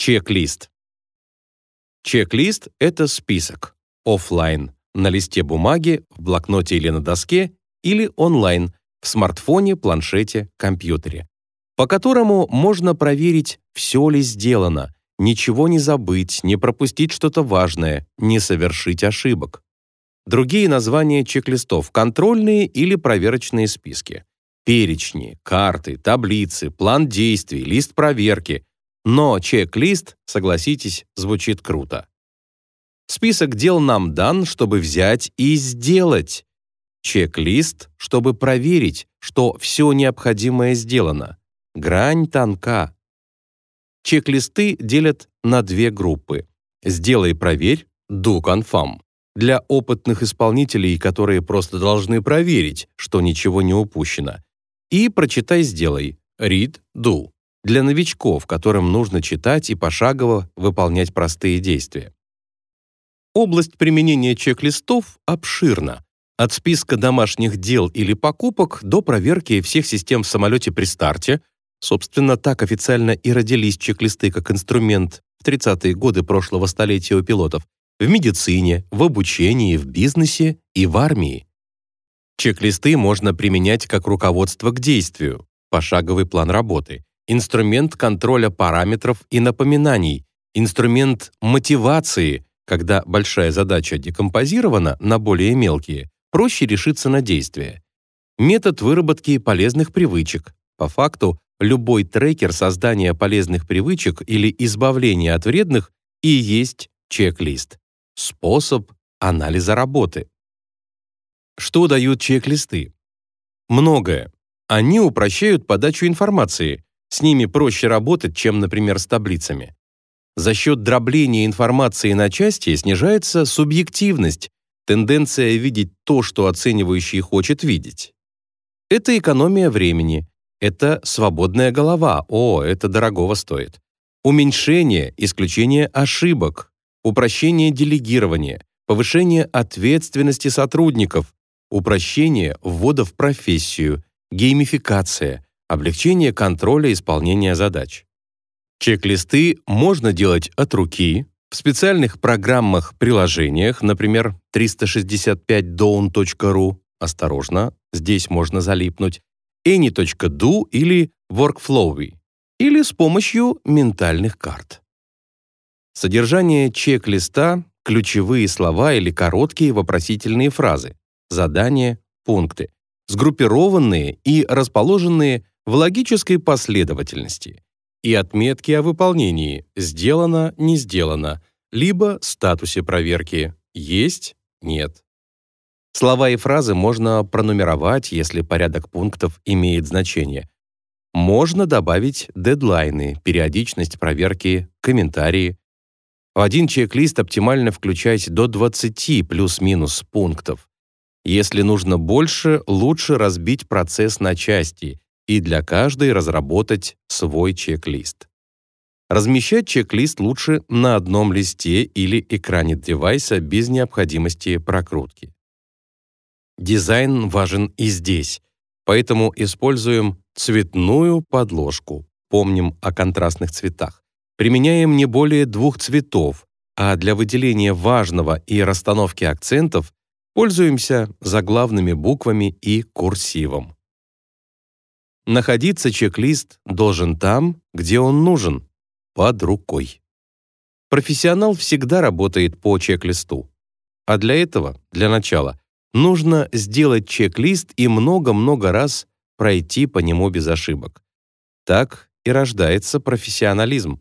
Чек-лист. Чек-лист — это список. Оффлайн, на листе бумаги, в блокноте или на доске, или онлайн, в смартфоне, планшете, компьютере, по которому можно проверить, все ли сделано, ничего не забыть, не пропустить что-то важное, не совершить ошибок. Другие названия чек-листов — контрольные или проверочные списки. Перечни, карты, таблицы, план действий, лист проверки. Но чек-лист, согласитесь, звучит круто. Список дел нам дан, чтобы взять и сделать. Чек-лист, чтобы проверить, что все необходимое сделано. Грань тонка. Чек-листы делят на две группы. «Сделай, проверь», «Do confirm» для опытных исполнителей, которые просто должны проверить, что ничего не упущено. И «Прочитай, сделай» «Read, do» для новичков, которым нужно читать и пошагово выполнять простые действия. Область применения чек-листов обширна. От списка домашних дел или покупок до проверки всех систем в самолете при старте, Собственно, так официально и родились чек-листы как инструмент в 30-е годы прошлого столетия у пилотов в медицине, в обучении, в бизнесе и в армии. Чек-листы можно применять как руководство к действию, пошаговый план работы, инструмент контроля параметров и напоминаний, инструмент мотивации, когда большая задача декомпозирована на более мелкие, проще решиться на действие. Метод выработки полезных привычек. По факту любой трекер создания полезных привычек или избавления от вредных и есть чек-лист. Способ анализа работы. Что дают чек-листы? Многое. Они упрощают подачу информации. С ними проще работать, чем, например, с таблицами. За счет дробления информации на части снижается субъективность, тенденция видеть то, что оценивающий хочет видеть. Это экономия времени, это свободная голова. О, это дорогого стоит. Уменьшение, исключение ошибок, упрощение делегирования, повышение ответственности сотрудников, упрощение ввода в профессию, геймификация, облегчение контроля исполнения задач. Чек-листы можно делать от руки, в специальных программах-приложениях, например, 365down.ru, осторожно, здесь можно залипнуть, any.do или workflowy, или с помощью ментальных карт. Содержание чек-листа — ключевые слова или короткие вопросительные фразы, задания, пункты, сгруппированные и расположенные в логической последовательности, и отметки о выполнении «сделано», «не сделано», либо статусе проверки «есть», «нет». Слова и фразы можно пронумеровать, если порядок пунктов имеет значение. Можно добавить дедлайны, периодичность проверки, комментарии. В один чек-лист оптимально включать до 20 плюс-минус пунктов. Если нужно больше, лучше разбить процесс на части и для каждой разработать свой чек-лист. Размещать чек-лист лучше на одном листе или экране девайса без необходимости прокрутки. Дизайн важен и здесь, поэтому используем цветную подложку. Помним о контрастных цветах. Применяем не более двух цветов, а для выделения важного и расстановки акцентов пользуемся заглавными буквами и курсивом. Находиться чек-лист должен там, где он нужен, под рукой. Профессионал всегда работает по чек-листу. А для этого, для начала, Нужно сделать чек-лист и много-много раз пройти по нему без ошибок. Так и рождается профессионализм.